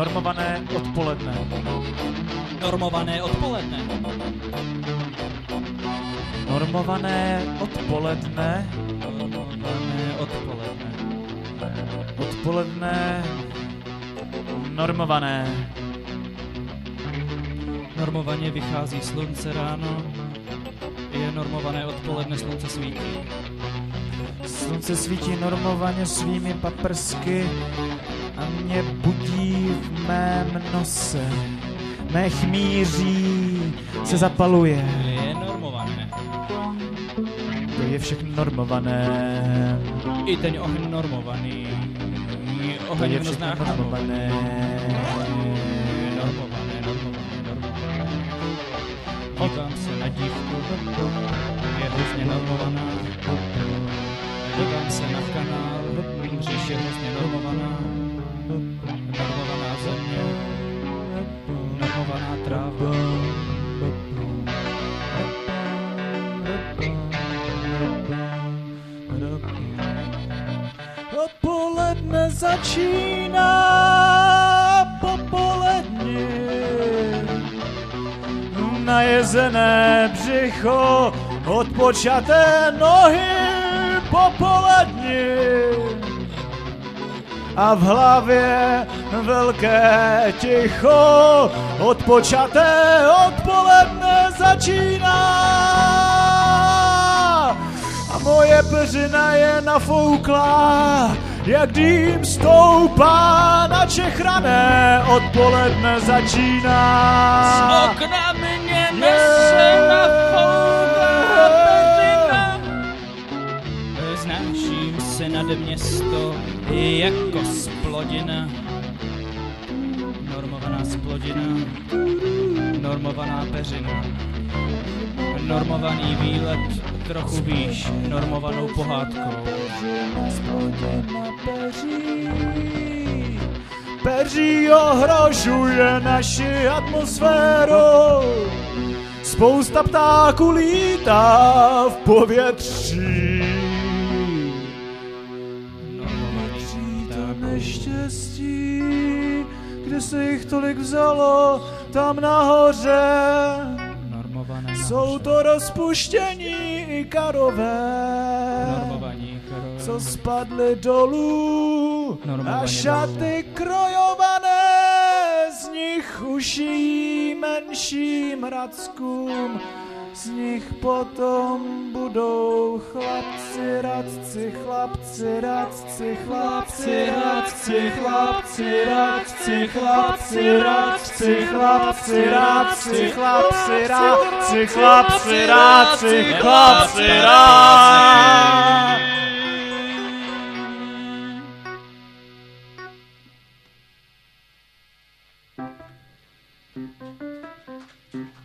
Normované odpoledne. Normované odpoledne. Normované odpoledne. Normované odpoledne. Odpoledne Normované. Normovaně vychází slunce ráno. Je normované odpoledne, slunce svítí. Slunce svítí normovaně svými paprsky a mě budí v mém nose. Mé chmíří se zapaluje. Je normované. To je všechno normované. I ten oheň normovaný. Oheň v noznách normované. Normované, normované. Dívám se na dívku, je hrozně normovaná. Dívám se na kanál, říš je hrozně. Normovaná Odpoledne začíná popolední. Najezené břicho, odpočaté nohy popolední. A v hlavě velké ticho, odpočaté odpoledne začíná. A moje peřina je nafouklá, jak dým stoupá na Čechrané, odpoledne začíná. okna mě nese na peřina. Znáším se nad město jako splodina. Normovaná splodina, normovaná peřina. Normovaný výlet trochu výš, normovanou pohádkou. Peří ohrožuje naši atmosféru. Spousta ptáků lítá v povětří. To ptáků. neštěstí, kde se jich tolik vzalo, tam nahoře. Normované Jsou to rozpuštění i karové, Normovaní karové. Co spadly dolů a šaty krojované z nich ušijí menším hradskům. Z nich potom budou chlapci, radci, chlapci, radci, chlapci, radci, chlapci, radci, chlapci, radci, chlapci, radci, chlapci, radci, chlapci, radci, chlapci, radci. Música